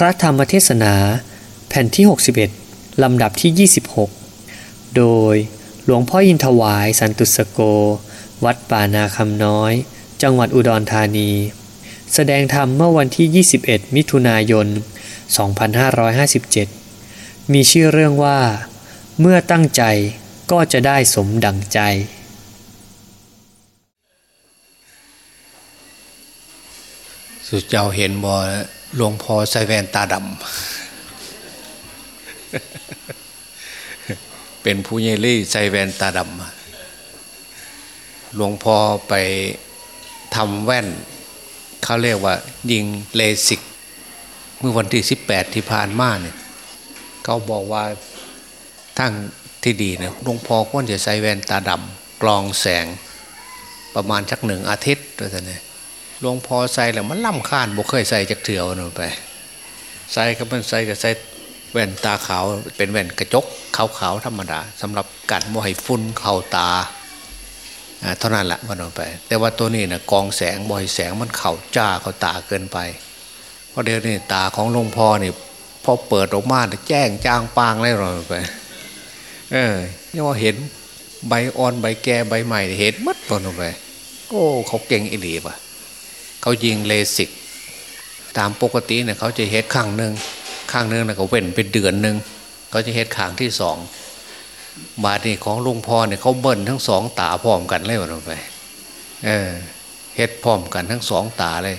พระธรรมเทศนา แผ่นที่ 61 ลำดับที่ 26 โดยหลวงพ่ออินทวายสันตุสโก วัดป่านาคำน้อย จังหวัดอุดรธานี แสดงธรรมเมื่อวันที่ 21 มิถุนายน 2557 มีชื่อเรื่องว่า เมื่อตั้งใจก็จะได้สมดังใจสุดเจ้าเห็นบ่ หลวงพ่อใส่แว่นตาดำเป็นผู้ใหญ่ลี่ใส่แว่นตาดำหลวงพ่อไปทำแว่น เขาเรียกว่า ยิงเลสิก เมื่อวันที่สิบแปดที่ผ่านมาเนี่ยเขาบอกว่าทั้งที่ดีเนี่ยหลวงพ่อควรจะใส่แว่นตาดำกรองแสงประมาณสักหนึ่งอาทิตย์ด้วยกันเนี่ย หลวงพ่อใส่แล้วมันล่ำคาญบ่เคยใส่จากเถื่อนไป ใส่ก็มันใส่ก็ใส่แว่นตาขาวเป็นแว่นกระจกขาวๆธรรมดาสำหรับกัดโมให้ฟุ้นเข่าตาเท่านั้นแหละมันออกไป แต่ว่าตัวนี้นะกองแสงบ่อยแสงมันเข่าจ้าเข่าตาเกินไปเพราะเดี๋ยวนี้ตาของหลวงพ่อนี่พอเปิดออกมาแจ้งจางปางเลยหรอไป เออนี่ว่าเห็นใบอ่อนใบแก่ใบใหม่เห็นมัดหมดลงไป โอ้เขาเก่งอีหลีป่ะ เขายิงเลสิก ตามปกติเนี่ยเขาจะเฮ็ดข้างหนึ่งข้างหนึ่งนะเขาเว้นเป็นเดือนหนึ่งเขาจะเฮ็ดข้างที่สองบาทนี่ของลุงพ่อเนี่ยเขาเบิ้ลทั้งสองตาพร้อมกันเลยวันไปเออเฮ็ดพร้อมกันทั้งสองตาเลย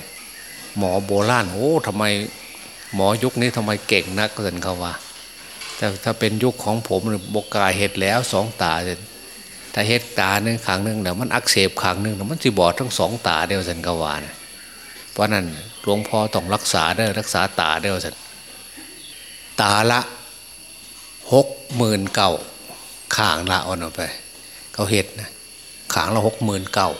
หมอโบราณโอ้ทำไมหมอยุคนี้ทำไมเก่งนักเกินเขาว่าแต่ถ้าเป็นยุคของผมหรือบกายเห็ดแล้วสองตาเลยถ้าเห็ดตาหนึ่งขางหนึ่งเดี๋ยวมันอักเสบขางหนึ่งเดี๋ยวมันจะบอดทั้งสองตาเดียวสันกวานะ เพราะนั้นหลวงพ่อต้องรักษาได้รักษาตาเดียวสันตาละหกหมื่นเก่าขางละอ่อนออกไป เขาเห็ดนะขางละหกหมื่นเก่า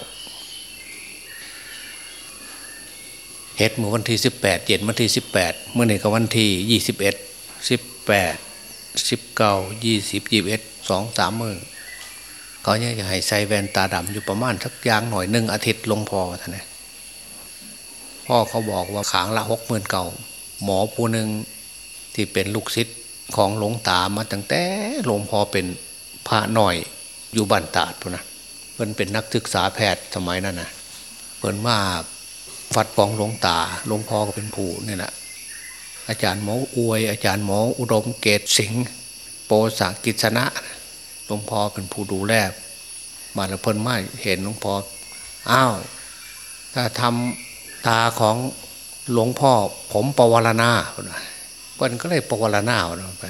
เฮ็ดเมื่อวันที่สิบแปดเย็นวันที่สิบแปดเมื่อไหร่ก็วันที่ยี่สิบเอ็ดสิบแปดสิบเก้ายี่สิบยี่สิบเอ็ดสองสามมือเขาเนี่ยจะให้ใส่แว่นตาดำอยู่ประมาณสักยางหน่อยหนึ่งอาทิตย์ลงพอท่านนะ พ่อเขาบอกว่าขางละหกหมื่นเก่าหมอผู้หนึ่งที่เป็นลูกศิษย์ของหลวงตามาตั้งแต่หลวงพ่อเป็นพระหน่อยอยู่บ้านตาดพุ่นนะเพิ่นเป็นนักศึกษาแพทย์สมัยนั้นนะเพิ่นมาฟัดปองหลวงตาหลวงพ่อก็เป็นผู้นี่แหละอาจารย์หมออวย อาจารย์หมออุดมเกตสิงห์โปสังกิจนะหลวงพ่อเป็นผู้ดูแลมาแล้วเพิ่นไม่เห็นหลวงพ่ออ้าวถ้าทำ ตาของหลวงพ่อผมปวารณาเพิ่นก็เลยปวารณาเนาไป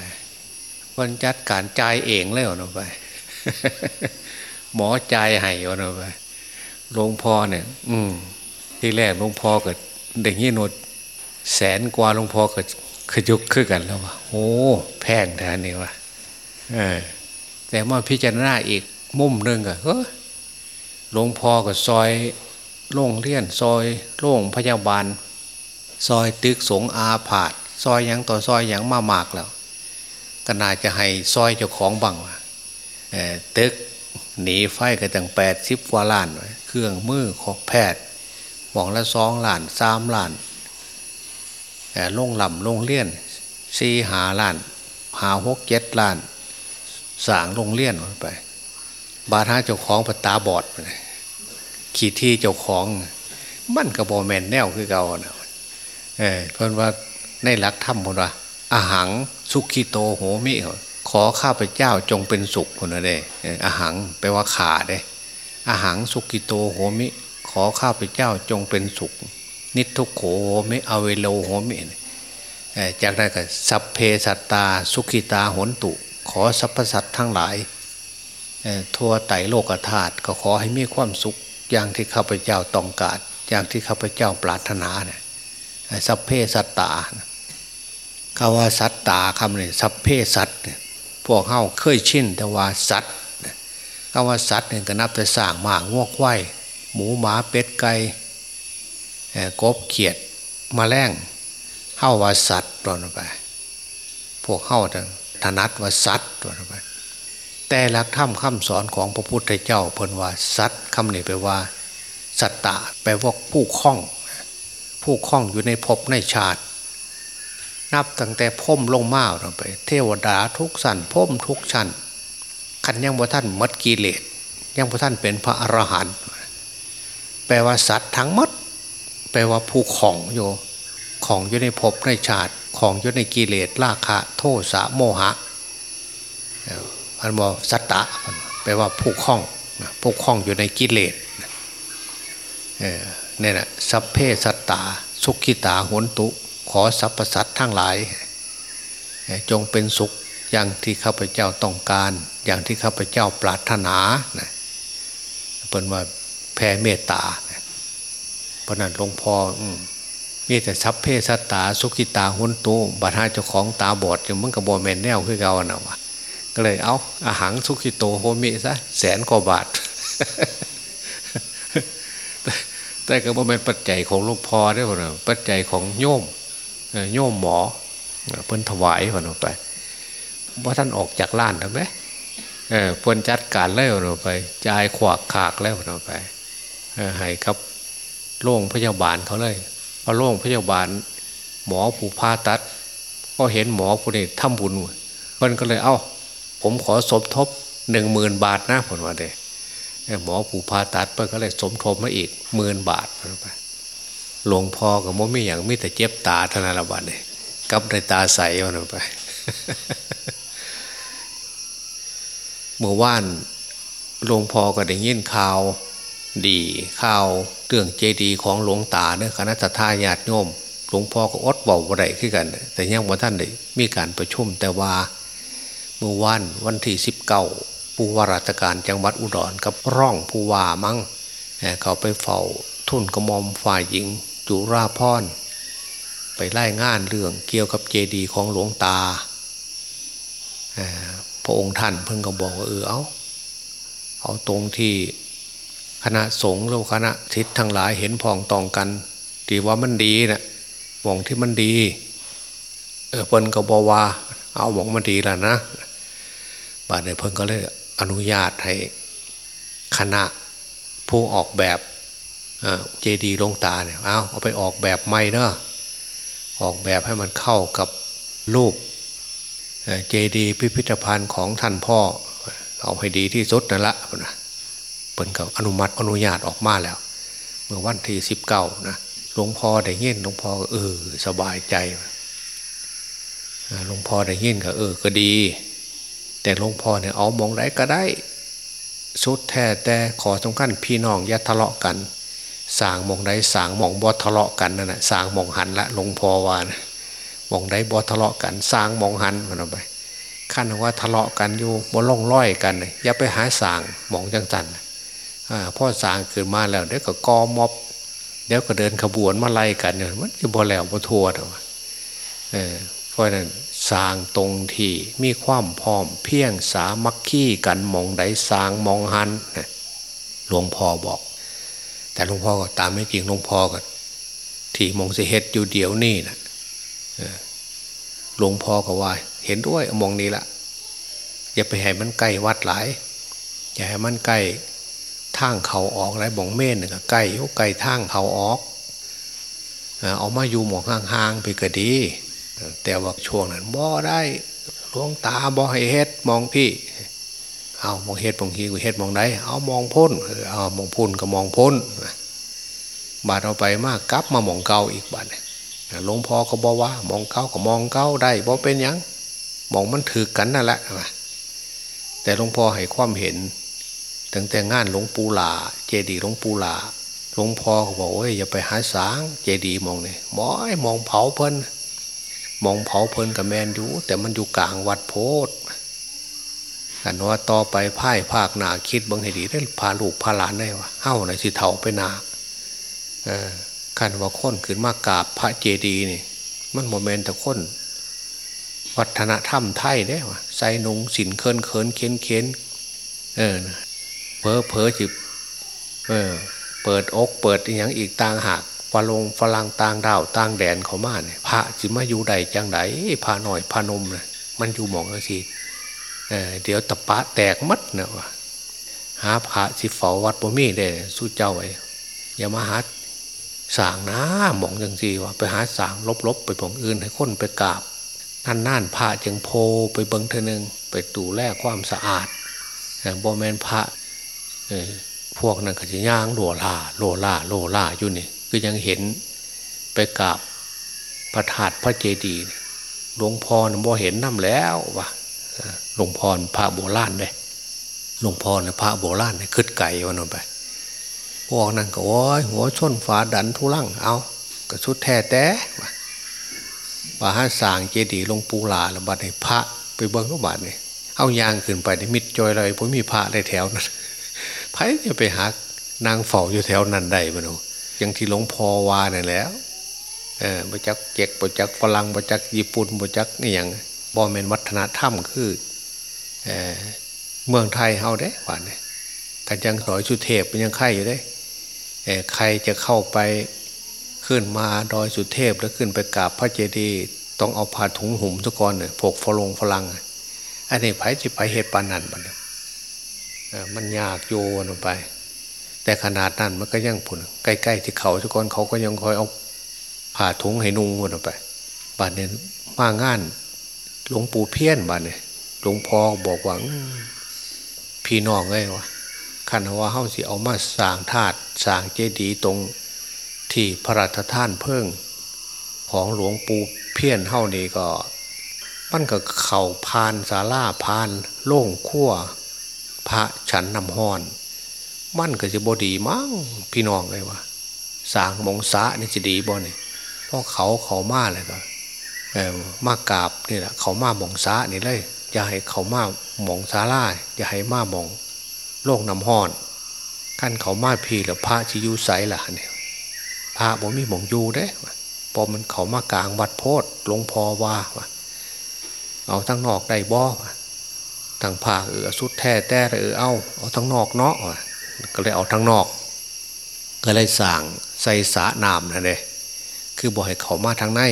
เพิ่นจัดการจ่ายเองเลยเนาไป หมอจ่ายให้เนาไปหลวงพ่อเนี่ย อืม ที่แรกหลวงพ่อเก็เด็กยี่นดแสนกว่าหลวงพ่อเก็ขยุกขึ้นกันแล้วว่าโอ้แพงแทนนี่วะเออ แต่เมื่อพิจารณาอีกมุมหนึ่งก็เฮ้หลวงพ่อก็ซอย โล่งเลี่ยนซอยโล่งพยาบาล ซอยตึกสงอาผาด ซอยยังต่อซอยยังมามากแล้วก็น่าจะให้ซอยเจ้าของบังว่าตึกหนีไฟก็ตั้งแปดสิบกว่าล้าน เครื่องมือของแพทย์หมองละสองล้านสามล้านลงลำลงเลี่ยนสี่หาล้านหาหกเจ็ดล้านสางลงเลี่ยนไป บาท่าเจ้าของปตาบอดไป ขี่ที่เจ้าของ มันกระบอแมนแนวคือเก่านะเออเพราะว่าในหลักธรรมคนว่าอาหารสุขิโตโหมิขอข้าพเจ้าจงเป็นสุขคนนั้นเองอาหารแปลว่าขาเด้อาหารสุขิโตโหมิ ขอข้าพเจ้าจงเป็นสุข นิทุกโขโหมิอเวโลโหมิจากนั้นก็สัพเพสัตตา สุขิตาหนตุ ขอสรรพสัตว์ทั้งหลายทั่วไตโลกธาตุก็ขอให้มีความสุข อย่างที่ข้าพเจ้าต้องการ อย่างที่ข้าพเจ้าปรารถนาเนี่ยสัพเพสัตตาคำว่าสัตตาคำนี้สัพเพสัตพวกเข้าเคยชินแต่ว่าสัตคำว่าสัตเนี่ยก็นับแต่สร้างมากงวกไข่หมูหมาเป็ดไก่กบเขียดมาแรงเข้าว่าสัตตัวนั้นไป พวกเข้าทางถนัดว่าสัตตัวนั้นไป แต่หลักธรรมคำสอนของพระพุทธเจ้าเพิ่นว่าสัตว์คำนี้แปลว่า สัตตะแปลว่าผู้คล้อง ผู้คล้องอยู่ในภพในชาติ นับตั้งแต่พ่มลงมาเราไป เทวดาทุกสันพ่มทุกชั้นขันยังบ่ท่านมัดกิเลสยังบ่ท่านเป็นพระอรหันต์แปลว่าสัตว์ทั้งหมดแปลว่าผู้ของอยู่ของอยู่ในภพในชาติของอยู่ในกิเลสราคะ โทสะโมหะ อันบอกสัตตะแปลว่าผู้คล้องผู้คล้องอยู่ในกิเลสเนี่ยนะสัพเพสัตตา สุขิตาหนตุ ขอสรรพสัตว์ทั้งหลาย จงเป็นสุขอย่างที่ข้าพเจ้าต้องการ อย่างที่ข้าพเจ้าปรารถนาเป็นว่าแผ่เมตตาเพราะนั้นหลวงพ่อมีแต่สัพเพสัตตา สุขิตาหุนตุบัตรหาเจ้าของตาบอดอยู่มันกับบอแมนแนวคือเก่านะวะ ก็เลยเอาอาหารสุขิโตโฮมิซะแสนกว่าบาท แต่ก็บ่เป็นปัจจัยของหลวงพ่อได้หรอปัจจัยของโยมโยมหมอเพิ่นถวายคนออกไปว่าท่านออกจากล้านแล้วไหมเออเพิ่นจัดการแล้วออกไปจ่ายขวากขากแล้วออกไปให้ครับโรงพยาบาลเขาเลยพอโรงพยาบาล หมอผู้พาตัด ก็เห็นหมอผู้นี้ทำบุญเพิ่นก็เลยเอ้า ผมขอสมทบหนึ่งหมื่นบาทนะผลว่าเด้หมอผู้พาตัดเพิ่นก็เลยสมทบมาอีกหมื่นบาทไปหลวงพ่อกับมไม่อย่างมิแต่เจ็บตาธนาละบาทเนี่ยกับในตาใสมันไปเมื่อว่านหลวงพ่อก็ได้ยินข่าวดีข่าวเรื่องเจดีของหลวงตาเนี่ยคณะทาญาติโยมหลวงพ่อก็อดบอกว่าไรขึ้นกัน แต่ยังว่าท่านได้มีการประชุมแต่ว่า เมื่อวานวันที่สิบเก้าผู้ว่าราชการจังหวัดอุดรกับร่องผู้ว่ามั่งเขาไปเฝ้าทุนกระมอมฝ่ายหญิง จุราพรไปไล่งานเรื่องเกี่ยวกับเจดีของหลวงตาพระองค์ท่านเพิ่งก็บอกว่าเออเอาเอาตรงที่คณะสงฆ์หรือคณะทิศทั้งหลายเห็นพองตองกันที่ว่ามันดีนะมองที่มันดี เออเพิ่นก็บอกว่า เอามองมันดีแล้วนะ บาดในเพิ่นก็เลยอนุญาตให้คณะผู้ออกแบบเจดีลงตาเนี่ยเอาเอาไปออกแบบใหม่เนาะออกแบบให้มันเข้ากับรูปเจดีพิพิธภัณฑ์ของท่านพ่อ เอาให้ดีที่สุดนั่นละนะเปิ่นก็อนุมัติอนุญาตออกมาแล้ว เมื่อวันที่สิบเก้านะหลวงพ่อได้ยินหลวงพ่อเออสบายใจหลวงพ่อได้ยินก็เออก็ดี แต่หลวงพ่อเนี่ยเอามองไรก็ได้สุดแท้แต่ขอสำคัญพี่น้องอย่าทะเลาะกันสางมองได้สางมองบอทะเลาะกันนั่นแหะสางมองหันละหลวงพ่อวานะมองได้บอทะเลาะกันสางมองหันมันออกไปขั้นว่าทะเลาะกันอยู่บนล่องร้อยกันอย่าไปหาสางมองจังจันพ่อสางเกิดมาแล้วเดี๋ยวก็กอมอบเดี๋ยวก็เดินขบวนมาไล่กันเนี่ยมันจะบ่แล้วบ่ทัวร์เออเพราะนั้น สางตรงที่มีความพร้อมเพียงสามัคคีกันมองได้สางมองหันหลวงพ่อบอก แต่หลวงพ่อก็ตามไม่จริงหลวงพ่อก็ที่มองสิเฮ็ดอยู่เดี๋ยวนี่นะหลวงพ่อก็ว่า เห็นด้วยมองนี้ละอย่าไปให้มันใกล้วัดหลาย อย่าให้มันใกล้ทางเขาออกไรบ่งเม่นก็ใกล้ยกไกลทางเขาออก เอามาอยู่หมองห่างๆไปก็ดี แต่ว่าช่วงนั้นบ่ได้หลวงตาบ่ให้เฮ็ดมองพี่ เอามองเฮ็ดมองฮีกูเฮ็ดมองได้เอามองพ้นเอามองพ้นก็มองพ้นบาดเอาไปมากกลับมามองเก่าอีกบาดหลวงพ่อก็บอกว่ามองเก้าก็มองเก้าได้บ่เป็นยังมองมันถือกันนั่นแหละแต่หลวงพ่อให้ความเห็นตั้งแต่งานหลวงปู่หลาเจดีหลวงปู่หลาหลวงพ่อก็บอกว่าอย่าไปหาสาง เจดีมองเนี่ยมอยมองเผาเพิ่น มองเผาเพลินกับแมนอยู่ แต่มันอยู่กลางวัดโพธกันว่าต่อไปพ่ายภาคหนาคิดบางให้ดีได้พาลูกพาหลานได้วะเฮ้าในสิเถาไปนาอขันว่าค้นขึ้นมากราบพระเจดีย์นี่มันโมเมนต์แต่ค้นวัฒนธรรมไทยได้วะใส่นงสินเคินเคินเค้นเค้นเออเพอเพอจิบเออเปิดอกเปิดอย่างอีกต่างหาก ฝรงฝรั่งต่างดาวต่างแดนเขามาเนี่ยพระจิมาอยู่ใดจังไดพระหน่อยพระนมเนี่ยมันอยู่หมองสิเออเดี๋ยวตะปะแตกมัดเนาะหาพระสิเฝ้าวัดบ่มีได้สู้เจ้าไว้อย่ามาหาสางนะมองจังสีว่าไปหาสางลบๆไปผงอื่นให้คนไปกราบนั่นน่านพระจึงโพไปเบิงเธอหนึ่งไปดูแลความสะอาดโบแมนพระพวกนั้นก็จะย่างโลลาโลลาโลลาอยู่นี่ ก็ยังเห็นไปกราบพระธาตุพระเจดีย์หลวงพ่อนะบ่เห็นน้ำแล้ววะหลวงพ่อพระโบราณเลยหลวงพ่อเนี่ยพระโบราณเนี่ยขึ้นไก่วันนั้นไปพวกนั้นก็โอ้ยหัวชนฝาดันทุลังเอาก็ชุดแท้แต่ป่าห้าสางเจดีย์ลงปูหลาล้วบัดให้พระไปเบิ้งก็บัดเนี่ยเอายางขึ้นไปในมิดจอยเลยผมมีพระในแถวนั้นไพ่จะไปหานางเฝ้าอยู่แถวนั้นได้บ้า นูยังที่หลวงพ่อวาเนี่ยแล้วเออประจักเจ็กประจักฝรั่งประจักญี่ปุ่นประจักนี่อย่างบอมเมนวัฒนธรรมคือเออเมืองไทยเฮาได้หวานเนี่ยกันยังสอยชุเทพยังไข่อยู่ได้เออใครจะเข้าไปขึ้นมาดอยสุเทพแล้วขึ้นไปกราบพระเจดีย์ต้องเอาผ้าถุงหุ่มทุกคนเนี่ยพวกฝรงฝรั่งอันนี้ไผ่จะไปเหตุปานนันมันมันยากโยนลงไป แต่ขนาดนั้นมันก็ยังผุนใกล้ๆที่เขาทุกคนเขาก็ยังคอยเอาผ้าถุงให้นุ่งวนไปบ้านนี้มางานหลวงปู่เพี้ยนบ้านเนี่ยหลวงพ่อบอกว่าพี่น้องไงวะขันว่าเฮาสิเอามาสร้างธาตุสร้างเจดีย์ตรงที่พระราชทานเพิ่งของหลวงปู่เพี้ยนเฮานี่ก็มันก็เข่าพานสาลาพาน โล่งขั้วพระฉันนำห้อน มันก็จะบดีมั้งพี่น้องเลยวะสางมงสะนี่จะดีบ่เนี่เพราะเขาเขามาเลยก็เออมากราบนี่แหละเขามามองสะนี่เลย อย่าให้เขามามองสาลาอย่าให้มามองโลกน้ำห้อนขั้นเขามาพีแล้วพระจิยูใสล่ะเนี่ยพระบ่มีมองยูเด้พอมันเขามากลางวัดโพดหลวงพ่อว่าเอาทั้งนอกได้บ่ทางภาคเออสุดแท้แต่เออเอาเอาทั้งนอกเนาะ ก็เลยเอาทั้งนอก ก็เลยสั่งใส่สานามนั่นเลยคือบอกให้เขามาทางใน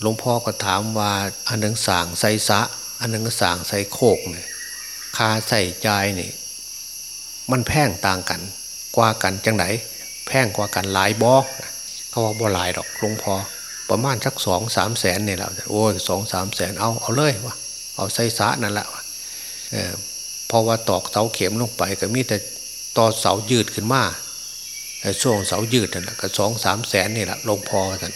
หลวงพ่อก็ถามว่าอันหนึ่งสั่งใส่สะ อันหนึ่งสั่งใส่โคกเนี่ยคาใส่ใจนี่มันแพงต่างกัน กว่ากันจังไหนแพงกว่ากันหลายบอกเขาว่าบ่หลายดอกหลวงพ่อประมาณสักสองสามแสนเนี่ยแหละโอ้ยสองสามแสนเอาเอาเลยวะเอาใส่สะนั่นแหละเออพอว่าตอกเสาเข็มลงไปก็มีแต่ ต่อเสายืดขึ้นมาช่วงเสายืดนั่นแหละก็สองสามแสนนี่แหละลงพอท่าน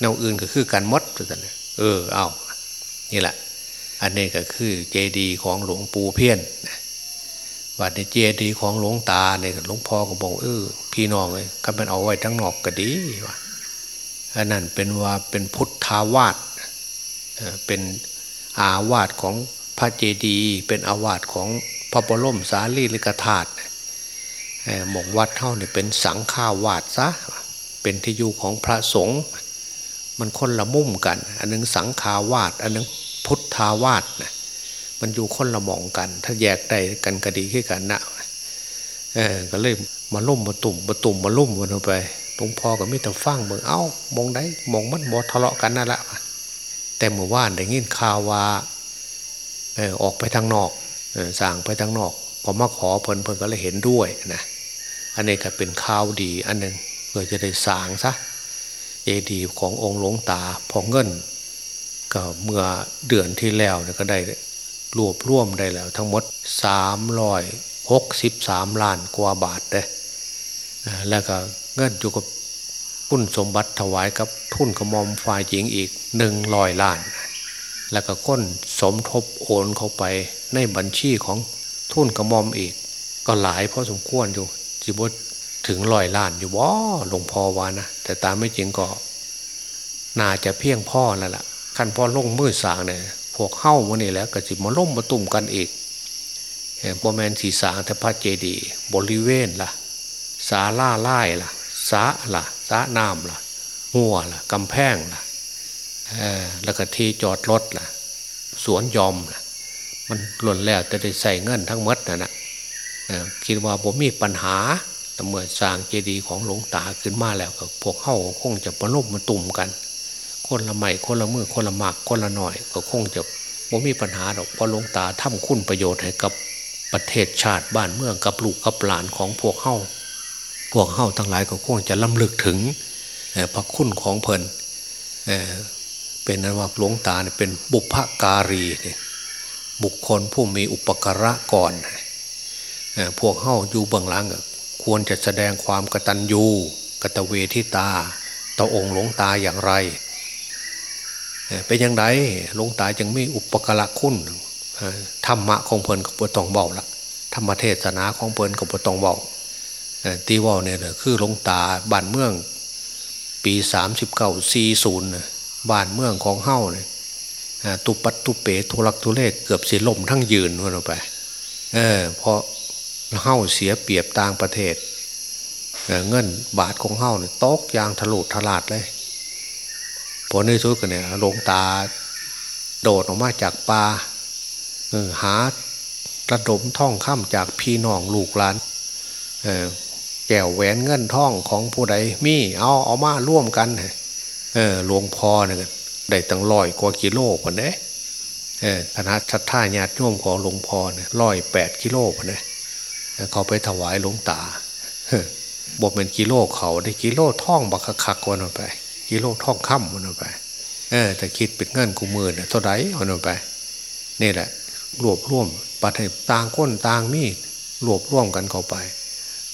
แนวอื่นก็คือการมดท่านเออเอานี่แหละ อันนี้ก็คือเจดีของหลวงปู่เพี้ยนวัดในเจดีของหลวงตาเนี่ยหลวงพ่อก็บอกเออพี่น้องเลยก็เป็นเอาไว้ทั้งนอกก็ดีว่ะอันนั้นเป็นว่าเป็นพุทธาวาสเป็นอาวาสของพระเจดีย์เป็นอาวาสของพระบรมสารีริกธาตุ หมองวัดเท่าเนี่ยเป็นสังฆาวาสซะเป็นที่อยู่ของพระสงฆ์มันคนละมุมกัน อันนึงสังฆาวาสอันนึงพุทธาวาสนะมันอยู่คนละมองกัน ถ้าแยกได้กันก็ดีขึ้นกันนะเออก็เลยมาลุ่มมาตุ่มมาตุ่มมาลุ่มกันไปหลวงพ่อก็ไมิตรฟังเมืองเอ้ามองได้มองมันบอทะเลาะกันนั่นแหละแต่เมื่อวานได้ยินข่าวว่าเออออกไปทางนอกเออสั่งไปทางนอกพอมาขอเพิ่นเพิ่นก็เลยเห็นด้วยนะ อันนี้ก็เป็นข่าวดีอันหนึ่งเพื่อจะได้สางซะเอดีขององค์หลวงตาพอเงิน ก็เมื่อเดือนที่แล้วก็ได้รวบรวมได้แล้ว ทั้งหมดสามร้อยหกสิบสามล้านกว่าบาทเลยแล้วก็เงินอยู่กับพุ่นสมบัติถวายกับทุนกระมอมฝ่ายหญิงอีกหนึ่งร้อยล้าน แล้วก็ก้นสมทบโอนเข้าไปในบัญชีของทุนกระมอมอีก ก็หลายพอสมควรอยู่ จีบถึงร้อยล้านอยู่บ่หลวงพ่อวานะแต่ตามไม่จริงก็ น่าจะเพียงพ่อแล้วล่ะขั้นพ่อลงมือสางเนี่ยพวกเข้ามานี่แล้วก็จิมาล่มมาตุ่มกันอีกบอแมนสีสางแต่พระเจดีบริเวณล่ะ สาล่าไล่ล่ะสาล่ะสาน้ำล่ะหัวล่ะกำแพงล่ะแล้วก็ที่จอดรถล่ะ สวนยอมล่ะ มันหล่นแล้วแต่ได้ใส่เงินทั้งมดนะนะ คิดว่าผมมีปัญหาแต่เมื่อสร้างเจดีย์ของหลวงตาขึ้นมาแล้วก็พวกเข้าคงจะประนมมาตุ่มกัน คนละใหม่คนละมือคนละหมากคนละหน่อย ก็คงจะผมมีปัญหาหรอกเพราะหลวงตาทำคุณประโยชน์ให้กับประเทศชาติบ้านเมืองกับลูกกับหลานของพวกเข้าพวกเฮ้าทั้งหลายก็คงจะล้ำลึกถึงพระคุณของเพลินเป็นนั้นว่าหลวงตาเนี่ยเป็นบุพการีบุคคลผู้มีอุปการะก่อน พวกเฮ้าอยู่เบื้องหลังควรจะแสดงความกตัญญูกตเวทิตาต่อองค์หลวงตาอย่างไรเป็นอย่างไรหลวงตาจึงมีอุปกระคุณธรรมะของเพลินกับปตองเบาละธรรมเทศนาของเพลินกับปตองเบาตีว่าเนี่ยคือหลวงตาบ้านเมือง ปีสามสิบเก้าสี่ศูนย์บ้านเมืองของเฮ้าเนี่ยตุปัตตุเปทุลักทุเลกเกือบสิลมทั้งยืนวันออกไป เออเพราะ เฮ้าเสียเปรียบต่างประเทศเงินบาทของเฮ้าเนี่ยตกยางทะลุทลาดเลยพอในสุดกันเนี่ยหลวงตาโดดออกมาจากป่าหาระดมท่องข้ามจากพี่น้องลูกหลานแก้วแหวนเงินท่องของผู้ใดมีเอาเอามาร่วมกันหลวงพ่อเนี่ยได้ตั้งร้อยกว่ากิโลคนเด้เออคณะชัดท่าญาติโยมของหลวงพ่อเนี่ยร้อยแปดกิโลคนเด้ เขาไปถวายหลวงตาบอกเป็นกิโลเขาได้กิโลท่องบักคักวันไป กิโลท่องค่ำวันไปเออแต่คิดเป็นเงินกูมือเนี่ยเท่าไรวันไปนี่แหละ รวบรวมปัจจัยต่างก้นต่างมีดรวบรวมกันเข้าไป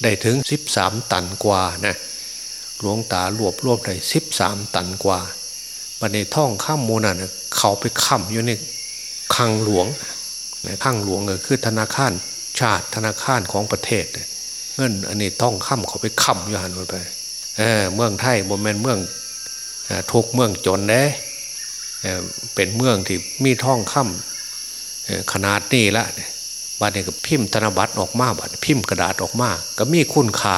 ได้ถึงสิบสามตันกว่านะหลวงตารวบรวมได้สิบสามตันกว่าบันในท่องข้ามโมนันเขาไปค้ำอยู่ในคังหลวงคังหลวงก็คือธนาคาร ชาติธนาคารของประเทศเงินอันนี้ท่องค้ำเขาไปค้ำอยู่หันไปเเมืองไทยบมเมนเมืองทุกเมืองจนเด้เป็นเมืองที่มีท่องค้ำขนาดนี้ละบัดนี้ก็พิมพ์ธนบัตรออกมาบัดพิมพ์กระดาษออกมา ก็มีคุณค่า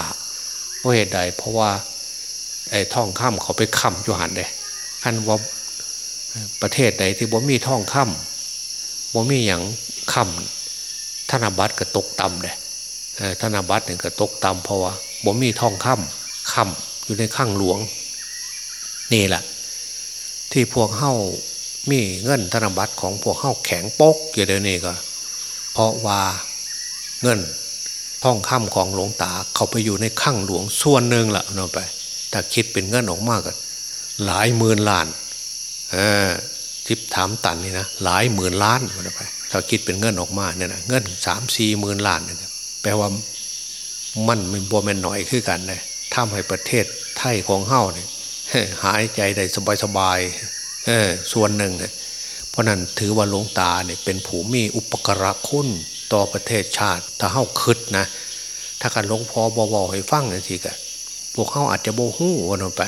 เพราะเหตุใดเพราะว่าไอ้ท่องค้ำเขาไปค้ำอยู่หันเด้คันว่าประเทศไหนที่บ่มีท่องค่ำบ่มีอย่างค่ำ ธนบัตรก็ตกต่ำเลยธนบัตรเนี่ยก็ตกต่ำเพราะว่าบ่มีท่องคำคำอยู่ในข้างหลวง นี่แหละ ที่พวกเข้ามีเงินธนบัตรของพวกเข้าแข็งปกอยู่เดี๋ยวนี้ก็ เพราะว่าเงินท่องค่ำของหลวงตาเขาไปอยู่ในข้างหลวงส่วนหนึ่งละเนาะไปถ้าคิดเป็นเงินออกมากก็หลายหมื่นล้านเออทิปถามตันนี่นะหลายหมื่นล้านมันไป ถ้าคิดเป็นเงินออกมาเนี่ยนะเงินสามสี่หมื่นล้านเนี่ยแปลว่ามันมันบวมนหน่อยขึ้นกันเลยทำให้ประเทศไทยของเฮ้าเนี่ยหายใจได้สบายสบายเออส่วนหนึ่ง เพราะนั้นถือว่าหลวงตาเนี่ยเป็นผู้มีอุปกระคุณต่อประเทศชาติ ถ้าเฮ้าคืดนะ ถ้าการหลวงพ่อบอวให้ฟังนาทีกันพวกเขาอาจจะโบหู้วันไป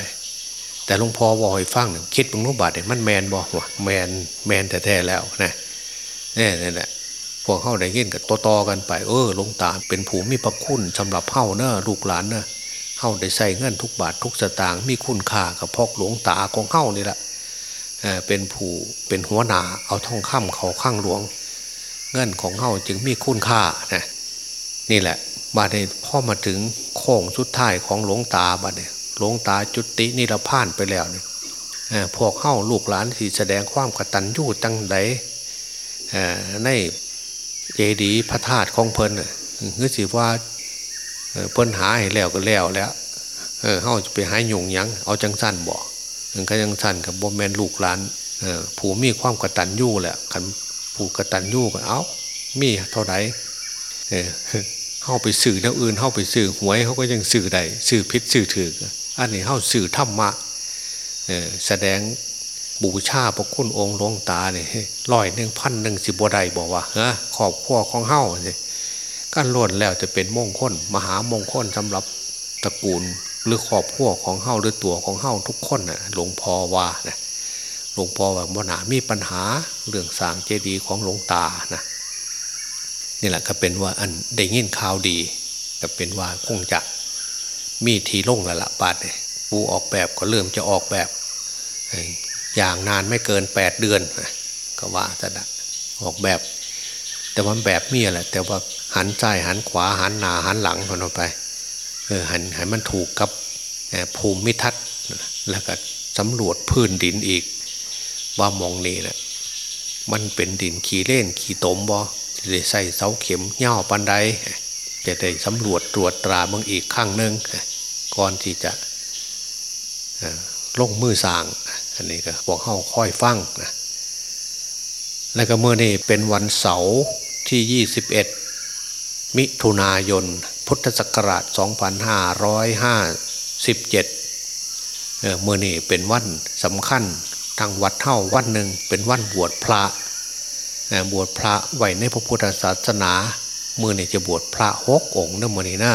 แต่หลวงพ่อบอกให้ฟังเนี่ยคิดบางนุบาทเนี่ยมันแมนบอกว่าแมนแมนแท้ๆแล้วนะ นี่นี่แหละพวกเข้าได้ยินกับต่อๆกันไป เออหลวงตาเป็นผู้มีพระคุณสำหรับเข้าเนอะลูกหลานเนอะเข้าได้ใส่เงินทุกบาททุกสตางค์มีคุณค่ากับพอกหลวงตาของเข้านี่แหละเป็นผู้เป็นหัวหนาเอาท่องค่ำเขาข้างหลวง เงินของเข้าจึงมีคุณค่านะนี่แหละบาดในพ่อมาถึงโค้งสุดท้ายของหลวงตาบาดเนี่ยหลวงตาจุตินิรพานไปแล้วเนี่ยพวกเข้าลูกหลานที่แสดงความกตัญญูตั้งใด ในเจดีย์พระธาตุของเพลินคือสิว่าเพิ่นหาให้แล้วก็แล้วแล้วเข้าจะไปหาหยุ่งยังเอาจังสั้นบอกก็จังสั้นกับบ่แมนลูกหลานผู้มีความกระตัญญูแหละขันผู้กตัญญูก็เอามีเท่าไหร่เข้าไปสื่อแนวอื่นเข้าไปสื่อหวยเขาก็ยังสื่อใดสื่อพิษสื่อถืออันนี้เข้าสื่อธรรมะแสดง บูชาพระคุณองค์หลวงตาเนี่ยร้อยหนึ่งพันหนึ่งสิบวใดบอกว่าฮะขอบขั้วของเฮ้าสิกันล้วนแล้วจะเป็นมงคล มหามงคลสำหรับตระกูลหรือขอบขั้วของเฮ้าหรือตัวของเฮ้าทุกคนน่ะหลวงพ่อว่านะหลวงพ่อว่าบ่หนามีปัญหาเรื่องสร้างเจดีย์ของหลวงตานะนี่แหละก็เป็นว่าอันได้ยินข่าวดีก็เป็นว่าคงจะมีทีลงละละบาดเนี่ยผู้ออกแบบก็เริ่มจะออกแบบ อย่างนานไม่เกินแปดเดือนก็ว่าจะดออกแบบ แต่ว่าแบบเมีอะไรแต่ว่าหันใจหันขวาหันหน้าหันหลังคนออกไปเออหันหันมันถูกกับภูมิทัศน์แล้วก็สำรวจพื้นดินอีก ว่ามองนี่นะมันเป็นดินขี่เล่นขี่ตมบอจะใส่เสาเข็มเง่าปันไดจะได้สำรวจตรวจตราเมืองอีกข้างหนึ่งก่อนที่จะลงมือสร้าง อันนี้ก็บอกเข้าค่อยฟังนะแล้วก็เมื่อนี้เป็นวันเสาร์ที่ 21 มิถุนายน พุทธศักราช 2557เมื่อนี้เป็นวันสำคัญทางวัดเท่าวันหนึ่งเป็นวันบวชพระบวชพระไหวในพระพุทธศาสนาเมื่อนี่จะบวชพระหกองค์นะมื่อนี้นะ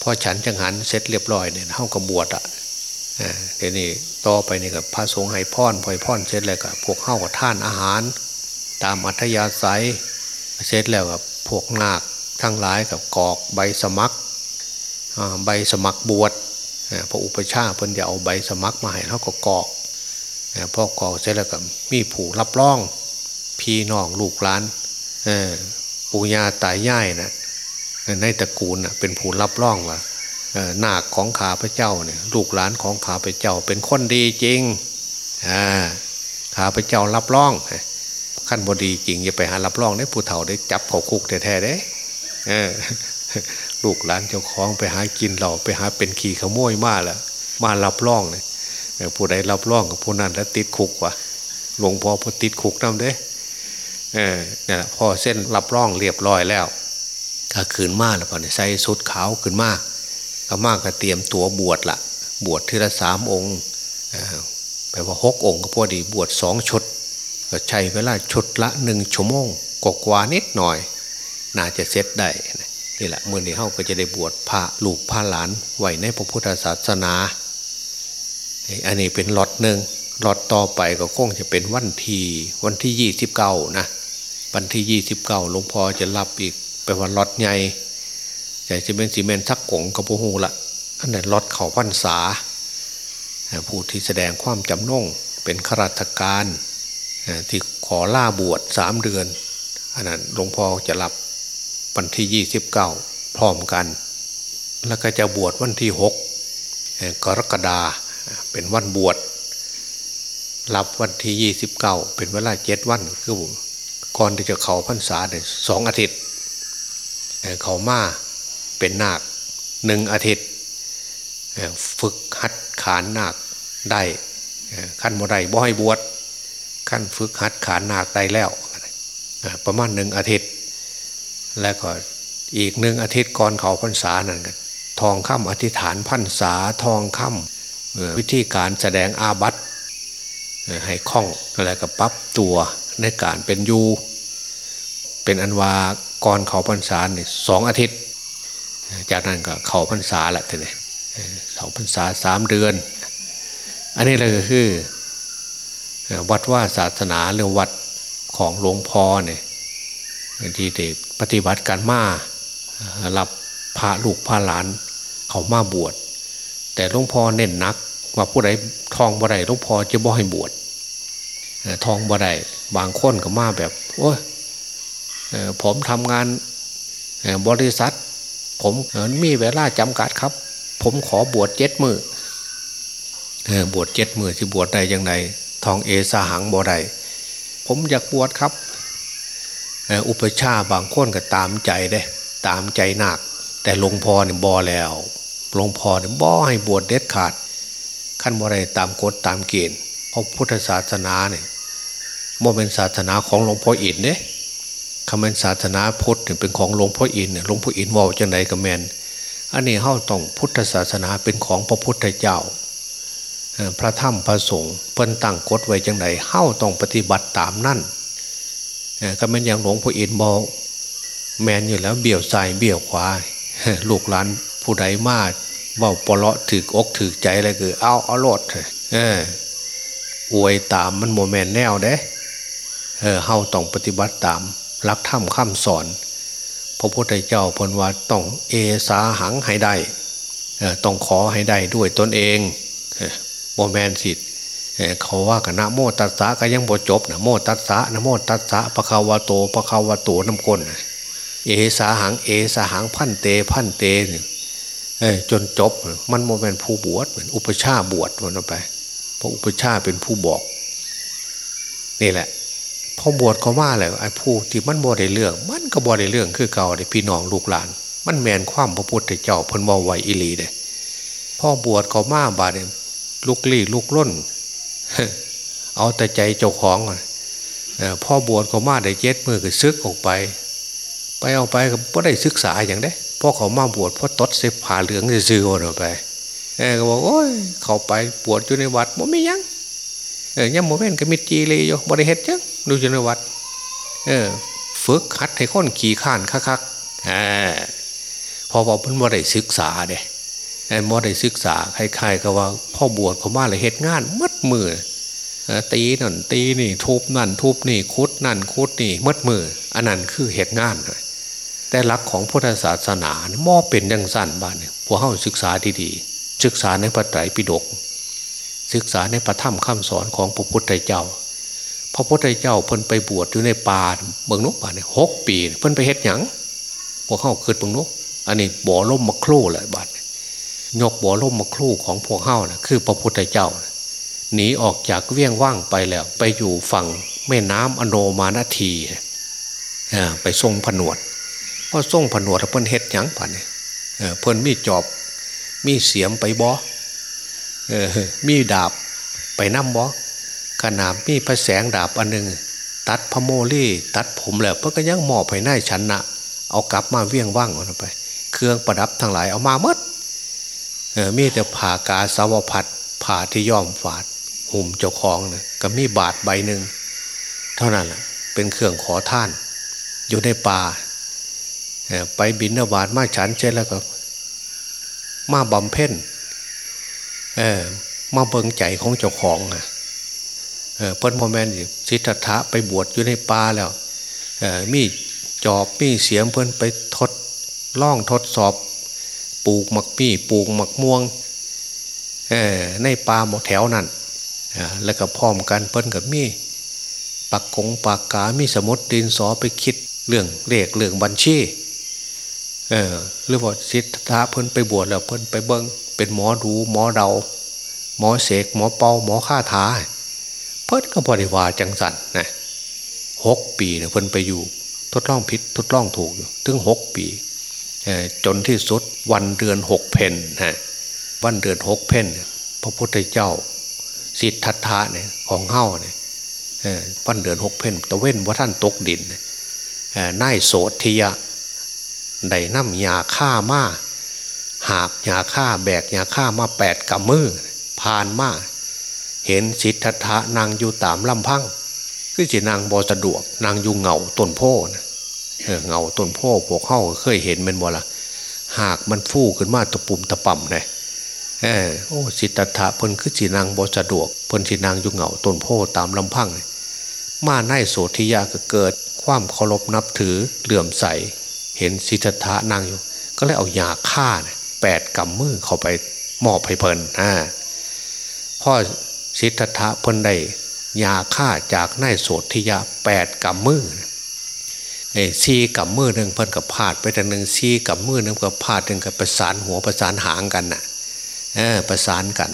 พอฉันจังหันเสร็จเรียบร้อยเนี่ยเท่ากับบวชอะ เดี๋ยวนี้ต่อไปนี่กับพระสงฆ์ให้พรพอยพรเสร็จแล้วกับพวกเข้ากับท่านอาหาร ตามอัธยาศัยเสร็จแล้วกับพวกนาคทั้งหลายกับกอกใบสมัครใบสมัครบวชพระอุปชาเพิ่นจะเอาใบสมัครมาให้เขาก็กอกพอกอกเสร็จแล้วก็มีผู้รับรอง พี่น้องลูกหลานปู่ย่าตายายนะในตระกูลนะเป็นผู้รับรองว่า นาคของข้าพเจ้าเนี่ยลูกหลานของข้าพเจ้าเป็นคนดีจริงข้าพเจ้ารับรองขั้นบดีจริงอย่าไปหารับรองได้ผู้เฒ่าได้จับเขาคุกแท้ๆได้ลูกหลานเจ้าของไปหากินเราไปหาเป็นขี่ขโมยมาแล้วมารับรองเนี่ยผู้ใดรับรองกับผู้นั้นแล้วติดคุกวะหลวงพ่อพอติดคุกนั่นเด้เออนี่ยพอเส้นรับรองเรียบร้อยแล้วก็ขืนมาแล้วพอใส่สุดขาวขึ้นมา ก็มากก็เตรียมตัวบวชละบวชทีละสามองค์แปลว่าหกองค์ก็พอดีบวชสองชุดก็ใช้เวลาชุดละหนึ่งชั่วโมงกกว่านิดหน่อย น่าจะเสร็จได้นี่แหละเมื่อนี้เขาก็จะได้บวชพระลูกพระหลานไหว้ในพระพุทธศาสนาอันนี้เป็นล็อตหนึ่งล็อตต่อไปก็คงจะเป็นวันที่วันที่ยี่สิบเก้านะวันที่ยี่สิบเก้าหลวงพ่อจะรับอีกไปวันล็อตใหญ่ แต่จะเป็นซีเมนทักกงกับพหูละอันนั้นล็อตเขาพันษาผู้ที่แสดงความจำนงเป็นข้าราชการที่ขอล่าบวชสามเดือนอันนั้นหลวงพ่อจะรับวันที่ยี่สิบเก้าพร้อมกัน แล้วก็จะบวชวันที่หกกรกฎาเป็นวันบวชรับวันที่ยี่สิบเก้าเป็นเวลาเจ็ดวันคือก่อนที่จะเขาพรรษาเนี่ยสองอาทิตย์เขามา เป็นนาคหนึ่งอาทิตย์ฝึกหัดขานนาคได้ขั้นโมได้บ่ให้บวชขั้นฝึกหัดขานนาคได้แล้วประมาณหนึ่งอาทิตย์ แล้วก็อีกหนึ่งอาทิตย์ก่อนเขาพรรษานั่นกันทองคำอธิษฐานพรรษาทองคำวิธีการแสดงอาบัตให้คล่องอะไรกับปั๊บตัวในการเป็นยูเป็นอันวาก่อนเขาพรรษาเนี่ยสองอาทิตย์ จากนั้นก็เขาพรรษาแหละทีนี้เขาพรรษาสามเดือน อันนี้เลยก็คือ วัดว่าศาสนาหรือวัดของหลวงพ่อเนี่ยที่เด็กปฏิบัติการมารับพระลูกพระหลาน เขามาบวช แต่หลวงพ่อเน้นนัก ว่าผู้ใดทองบ่ได้หลวงพ่อจะบ่ให้บวชทองบ่ได้บางคนก็มาแบบโอ้ยผมทำงานบริษัท ผมมีเวลาจำกัดครับ ผมขอบวชเจ็ดมือบวชเจ็ดมือที่บวชได้ยังไงทองเอสาหังบ่ได้ผมอยากบวชครับอุปชาบางคนก็ตามใจได้ตามใจหนัก แต่หลวงพ่อเนี่ยบอแล้วหลวงพ่อเนี่ยบอให้บวชเด็ดขาดขั้นบ่ได้ตามกฎตามเกณฑ์เพราะพุทธศาสนาเนี่ยโมเป็นศาสนาของหลวงพ่ออินเนี่ย คำเป็นศาสนาพุทธเป็นของหลวงพ่ออินเนี่ยหลวงพ่ออินว่าจังไดกับแมนอันนี้เข้าต้องพุทธศาสนาเป็นของพระพุทธเจ้า พระธรรมพระสงฆ์เพิ่นตั้งกฎไว้จังไดเข้าต้องปฏิบัติตามนั่นก็เป็นอย่างหลวงพ่ออินบอกแมนอยู่แล้วเบี่ยวซ้ายเบี่ยวขวาลูกหลานผู้ใดมาว่าปลาะถือกอกถือใจอะไรคือเอาเอาโลดเอออวยตามมันโมแมนแนวเด้เออเฮาต้องปฏิบัติตาม รักธรรมข้ามสอน พระพุทธเจ้าพนว่าต้องเอสาหังให้ได้ต้องขอให้ได้ด้วยตนเองโมแมนสิทธิ์เขาว่ากันนะโมตัสสะก็ยังบ่จบนะโมตัสสะนะโมตัสสะภะคะวะโต ภะคะวะโตน้ำก้นเอสาหังเอสาหัง ภันเต ภันเตจนจบมันโมแมนผู้บวชเหมือนอุปัชฌาย์บวชวันไป เพราะอุปัชฌาย์เป็นผู้บอก นี่แหละ พอบวชเขาว่าแล้วไอ้ผู้ที่มันบวชได้เรื่อง มันก็บวชได้เรื่องคือเก่าได้พี่น้องลูกหลาน มันแมนความพระพุทธเจ้าเพิ่นว่าไวอิลีเด้พ่อบวชเขามาบาดเนี่ยลุกลี้ลุกล้น เอาแต่ใจเจ้าของพ่อบวชเขามาได้เจ็ดมือก็ซึกออกไป ไปเอาไปก็บ่ได้ศึกษาอย่างได้พ่อเขามาบวชพ่อตดเสพผ่าเหลืองจะซื้อออกไปเออก็บอกโอ้ยเขาไปบวชอยู่ในวัดบ่ไม่ยังเออยังโมเว้นก็มีจีเลยอยู่บ่ได้เฮ็ดจัง ดูอยู่ในวัดเออฝึกหัดให้คนขี่ข้านคักๆอพอบอกเพิ่นบ่าได้ศึกษาเด้ไอ้บ่ได้ศึกษาคลายๆกับว่า พ่อบวชเขามาเลยเฮ็ดงานมัดมือตีนั่นตีนี่ทุบนั่นทุบนี่คุดนั่นคุดนี่มัดมืออันนั้นคือเฮ็ดงานเลยแต่หลักของพุทธศาสนาเนี่ยมอเป็นดังสั้นบ้านเนี่ยพวกเข้าศึกษาดีๆศึกษาในพระไตรปิฎกศึกษาในพระธรรมคำสอนของพระพุทธเจ้า พระพุทธเจ้าเพิ่นไปบวชอยู่ในป่าเมืองนกป่าเนี่ยหกปีเพิ่นไปเฮ็ดหยังพวกเข้าเกิดเมืองนกอันนี้บ่อล่มมาครู่แหละบัดยกบ่อล่มมาครู่ของพวกเขานะคือพระพุทธเจ้าหนีออกจากเวียงว่างไปแล้ว ไปอยู่ฝั่งแม่น้ำอโนมานาทีไปทรงผนวดพอทรงผนวดเพิ่นเฮ็ดหยังป่านเนี่ยเพิ่นมีจอบมีเสียมไปบ่มีดาบไปน้ำบ่ ขนาดมีพระแสงดาบอันหนึ่งตัดพระโมลี่ ตัดผมแล้วเพื่อก็ยังหมอบไปหน้าชันนะเอากลับมาเวียงว่างออกไป เครื่องประดับทั้งหลายเอามาหมดเออมีแต่ผ่ากาสาวพัดผ่าที่ย่อมฝาดหุ่มเจ้าของนะก็มีบาทใบหนึ่งเท่านั้นแหละเป็นเครื่องขอท่าน อยู่ในป่าไปบินนบาทมาฉันเจแล้วก็ มาบำเพ็ญเออมาเบิงใจของเจ้าของอะ เพิ่นพ่อแม่สิทธัตถะไปบวชอยู่ในป่าแล้วมีจอบมีเสียมเพิ่นไปทดล่องทดสอบ ปลูกหมักมี่ปลูกหมักม่วงในป่าหมดแถวนั้นแล้วก็พร้อมกันเพิ่นกับมีปักกงปากกา มีสมุดดินสอไปคิดเรื่องเลขเรื่องบัญชีเออหรือว่าสิทธะเพิ่นไปบวชแล้วเพิ่นไปเบิงเป็นหมอดูหมอเดา หมอเสกหมอเป่าหมอฆ่าท้า เพิ่นก็บริวาจังสันนะหกปีเนี่ยเพิ่นไปอยู่ทดลองผิดทดลองถูกอยู่ถึงหกปีจนที่สุดวันเดือนหกเพนฮะวันเดือนหกเพนพระพุทธเจ้า สิทธัตถะเนี่ยของเฮ้าเนี่ยวันเดือนหกเพนตะเว้นว่าท่านตกดินนายโสธิยะได้น้ำยาฆ่ามาหาบยาฆ่าแบกยาฆ่ามาแปดกำมือผ่านมา เห็นสิทธัตถะนางอยู่ตามลำพังคือจีนางบอสะดวก นางอยู่เงาต้นโพนะเงาต้นโพพวกเข้าเคยเห็นเป็นบ่ละหากมันฟูขึ้นมาตะปุ่มตะป่ำเลยเออโอ้สิทธัตถะเพิ่นคือจีนางบอสะดวกเพิ่นจีนางอยู่เงาต้นโพตามลำพังมาในโสธิยาก็เกิด ความเคารพนับถือเหลื่อมใส เห็นสิทธัตถะนางอยู่ ก็เลยเอายาฆ่าแปดกำมือเข้าไปมอบให้เพิ่นอ่าพ่อ สิทธัตถะเพิ่นได้ยาฆ่าจากนายโสธิยาแปดกำมือเอ้ซีกับมือหนึ่งเพิ่นกับพาดไปแต่หนึ่งซีกับมือหนึ่งกับพาดหนึ่งกับประสานหัวประสานหางกันน่ะเออประสานกัน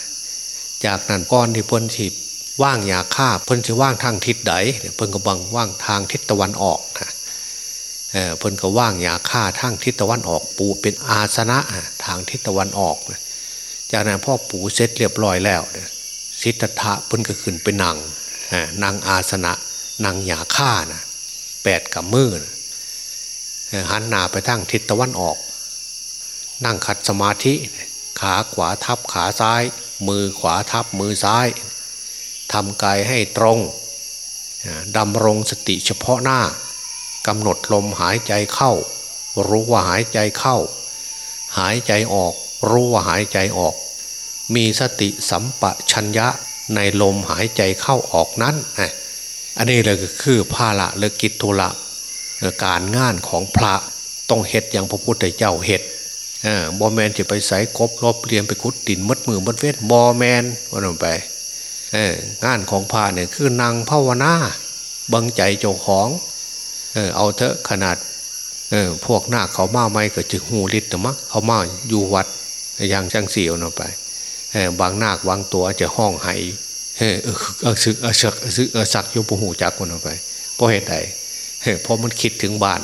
จากนั้นก้อนที่เพิ่นที่ว่างยาฆ่าเพิ่นจะว่างทางทิศใดเพิ่นก็บังว่างทางทิศตะวันออกนะเออเพิ่นก็ว่างยาฆ่าทางทิศตะวันออก ปูเป็นอาสนะทางทิศตะวันออก จากนั้นพ่อปูเสร็จเรียบร้อยแล้วเนี่ย สิทธัตถะเพิ่นก็ขึ้นไปนั่งนางอาสนะนางหยาฆ่านะแปดกับมือนะหันหน้าไปทางทิศตะวันออก นั่งขัดสมาธิ ขาขวาทับขาซ้าย มือขวาทับมือซ้ายทำกายให้ตรงดำรงสติเฉพาะหน้ากำหนดลมหายใจเข้า รู้ว่าหายใจเข้า หายใจออก รู้ว่าหายใจออก มีสติสัมปชัญญะในลมหายใจเข้าออกนั้นอันนี้เลยคือภาละหรือกิจธุระการงานของพระต้องเห็ดอย่างพระพุทธเจ้าเห็ดบอแมนจะไปใส่กบรบเรียนไปคุดดินมัดมือมัดเวทบอแมนว่าลงไปงานของพระเนี่ยคือนางภาวนาบังใจเจ้าของเออเอาเถอะขนาดเออพวกหน้าเขามาไม่ก็จึงหูริดแต่มะเขามาอยู่วัดอย่างช่างเสียวนาไป บางนาคบางตัวจะห้องไห้เออเออซึกเออสักซึกเออสักยปหูจักคนออกไปเพราะเหตุใดเพราะมันคิดถึงบ้าน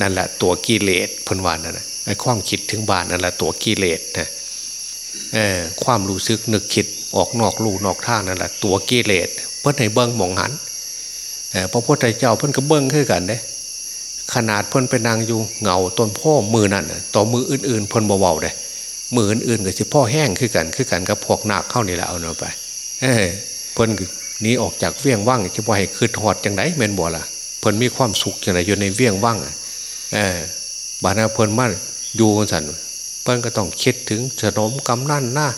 นั่นแหละตัวกิเลสพันวานนั่นแหะไอ้ความคิดถึงบ้านนั่นแหละตัวกิเลสนะความรู้สึกนึกคิดออกนอกลู่นอกทางนั่นแหละตัวกิเลสเพื่อนให้เบิ้งมองหันพระพุทธเจ้าเพื่อนก็เบิ้งขึ้นกันเด้ขนาดเพื่อนไปนางอยู่เงาต้นพ่อมือนั่นต่อมืออื่นๆเพื่อนเบาๆเลย มืออื่นๆก็สิพ่อแห้งขึ้นกันขึ้นกันกับพวกหนักเข้านี่แหละเอาเนาะไปเเพื่อนนี้ออกจากเวียงว่างจะบ่ให้คือถอดจังไดเมนบ่ล่ะเพิ่นมีความสุขจังไดอยู่ในเวียงว่างเออบาดาเพิ่นมาอยู่สันเพิ่นก็ต้องคิดถึงขนมกำนั่นหน้า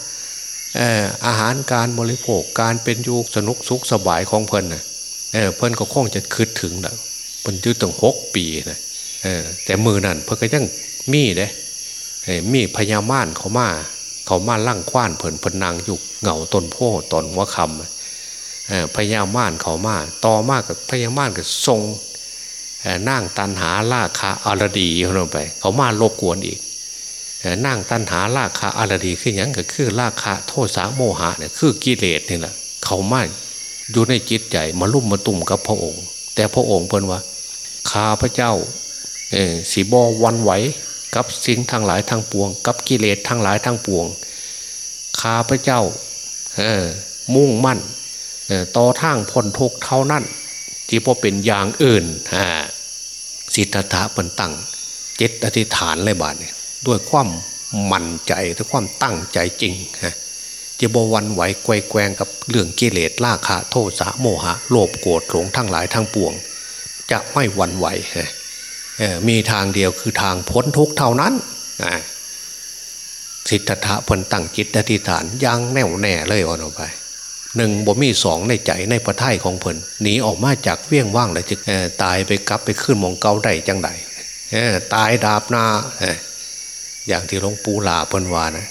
อาหารการบริโภคการเป็นอยู่สนุกสุขสบายของเพิ่นนะเออเพิ่นก็คงจะคิดถึงนะเพิ่นอยู่ตั้งหกปีนะเออแต่มือนั่นเพิ่นก็ยังมีเด้ มีพญามารเขามาเขามาลั่งคว้านเพิ่นพนนางอยู่เหงาต้นโพตอนหัวคำพญามารเขามาต่อมากกับพญามารก็ทรงนั่งตันหาล่าคาอารดีเขาลงไป เขามาลบกวนอีกนั่งตันหาล่าคาอารดีขึ้นยังก็คือล่าคาโทษสาโมหะเนี่ยคือกิเลสนี่แหละเขามาอยู่ในจิตใจมาลุ่มมาตุ่มกับพระองค์ แต่พระองค์เพิ่นว่าข้าพระเจ้าสีบอวันไหว กับสิ่งทั้งหลายทั้งปวง กับกิเลสทั้งหลายทั้งปวงข้าพระเจ้ามุ่งมั่นต่อทางพ้นทุกเท่านั้นที่พอเป็นอย่างอื่นสิทธัตถะเป็นตั้งเจตอธิษฐานเลยบาทเนี่ยด้วยความมั่นใจด้วยความตั้งใจจริงฮะจะบวันไหวแกวแกงกับเรื่องกิเลสราคะโทสะโมหะ โลภโกรธหลงทั้งหลายทั้งปวง จะไม่วันไหว มีทางเดียวคือทางพ้นทุกเท่านั้นสิทธัตถะพนตั้งจิตอธิษฐานยังแน่วแน่เลยวันออกไปหนึ่งบ่มีสองในใจในประทัยของเพลินหนีออกมาจากเวียงว่างเลยจะตายไปกลับไปขึ้นมองเกาได้จังไดตายดาบนาอย่างที่หลวงปู่ลาเพิ่นวานะ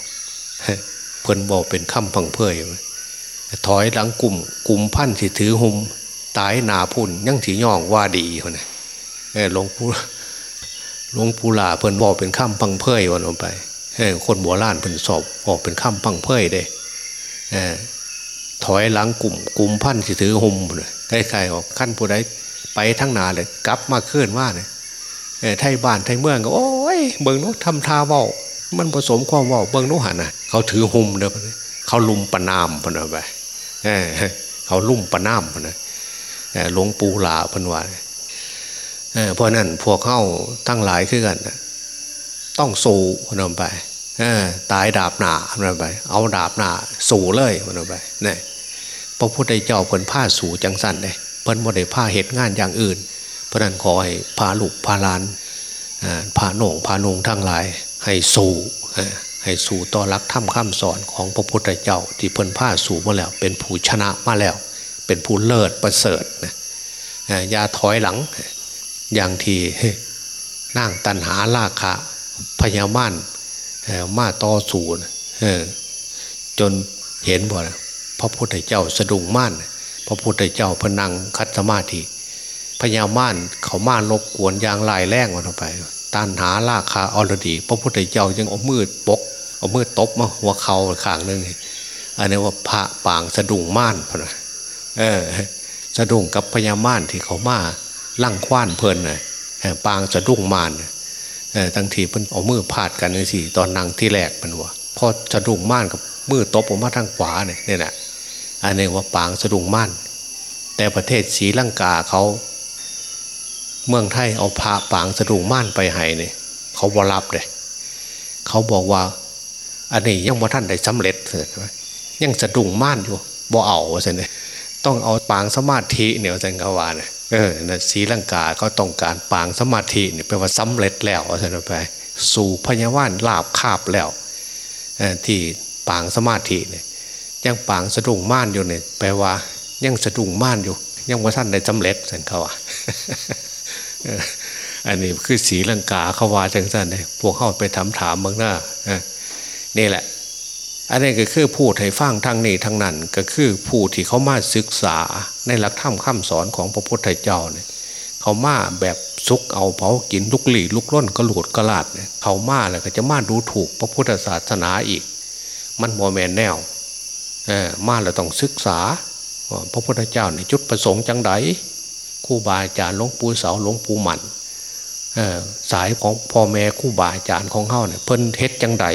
เพิ่นบอกเป็นคำพังเพื่อยถอยหลังกลุ่มกลุ่มพันสิถือหุม ตายนาพุ่นยังถือย่องว่าดีคนนะหลวงปู่ หลวงปู่ลาเพิ่นบอกเป็นคำพังเพยวันออกไปคนโบราณเพิ่นสอบออกเป็นคำพังเพยเด้ถอยหลังกลุ่มกลุ่มพันสิถือหุมเลยใกล้ๆออกขั้นผู้ใดไปทั้งนาเลยกลับมาเคลื่อนว่าเนี่ยไทยบ้านไทยเมืองก็โอ้ยเบิงนู้ทำทาว่ามันผสมความว่าเบิงนู้หันนะเขาถือหุมเด้อเขาลุมปนามพนไปเขาลุ่มปนามพนะหลวงปู่ลาพนว่า เพราะนั้นพวกเข้าทั้งหลายขึ้นกัน ต้องสู้พนไปตายดาบหนาพนไป เอาดาบหนาสู้เลยพนไปนี่พระพุทธเจ้าเพิ่นผ้าสู่จังสันเลยเพิ่นบ่ได้ผ้าเหตุงานอย่างอื่น เพราะนั้นขอให้พาลูกพาลานพาโหน่งพานุงทั้งหลาย ให้สู่ให้สู่ต่อรักธรรมคำสอนของพระพุทธเจ้า ที่เพิ่นผ้าสู่มาแล้ว เป็นผู้ชนะมาแล้ว เป็นผู้เลิศประเสริฐนะอย่าถอยหลัง อย่างที่นั่งตันหาลาคะพญามานมาต่อสู่จนเห็นบ่พระพุทธเจ้าสะดุ้งม่าน พระพุทธเจ้าพนังคัดสมาธิพญาม่านเขาม่านลบกวนยางลายแรงวันไป ตันหาลาคาอรดี พระพุทธเจ้ายังเอามืดปกเอามืดตบมาหัวเข่าข้างหนึ่งอันนี้ว่าพระปางสะดุ้งม่านพนะเออสะดุ้งกับพญาม่านที่เขามา ลั่งคว้านเพลินนะปางสะดุ้งม่านทั้งทีเพิ่นเอามือพาดกันเลยสิตอนนั่งที่แรกมันว่าพอสะดุ้งม่านกับมือตบออกมาทางขวาเนี่ยนี่แหละอันนี้ว่าปางสะดุ้งม่าน แต่ประเทศศรีลังกาเขา เมืองไทยเอาพระปางสะดุ้งม่านไปให้เนี่ยเขาบรับเลยเขาบอกว่า อันนี้ยังว่าท่านได้สำเร็จยังสะดุ้งม่านอยู่บ่เอาสิเนี่ยต้องเอาปางสมาธิเนี่ยอาจารย์กวาเนี่ย เออนะศรีลังกาเขาต้องการปางสมาธิเนี่ยแปลว่าสำเร็จแล้วเอาจารย์ไป สู่พญาวานลาบคาบแล้วที่ปางสมาธิเนี่ยยังปางสะดุ้งม่านอยู่เนี่ยแปลว่า ยังสะดุ้งม่านอยู่ ยังว่าท่านได้สำเร็จสันเขาอะอันนี้คือสีลังกาเขาว่าจังสันเลยพวกเข้าไปถามถามเมืองหน้านี่แหละ อันนี้ก็คือพูดให้ฟังทางนี้ทางนั้น ก็คือผู้ที่เขามาศึกษาในหลักธรรมคำสอนของพระพุทธเจ้าเนี่ยเขามาแบบซุกเอาเผากินลุกหลีลุกล้นกระหลุดกระลาดเนี่ยเขามาแล้วก็จะมาดูถูกพระพุทธศาสนาอีก มันโมแมนแนวเออมาแล้วต้องศึกษาพระพุทธเจ้าในจุดประสงค์จังไดคู่บาอาจารย์หลวงปู่เสาหลวงปู่หมันเออสายของพ่อแม่ครู่บาอาจารย์ของเฮาเนี่ยเพิ่นเฮ็ดจังได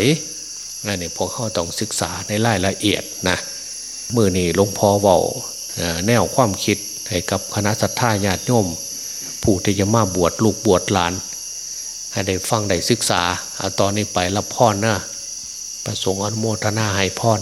นั่นนี้พวกเฮาต้องศึกษาในรายละเอียดนะมือนี่หลวงพ่อเว้าแนวความคิดให้กับคณะสัตยาญาติโยมผู้ที่จะมาบวชลูกบวชหลาน ให้ได้ฟังได้ศึกษาเอาตอนนี้ไปรับพรนะประสงค์อนุโมทนาให้พร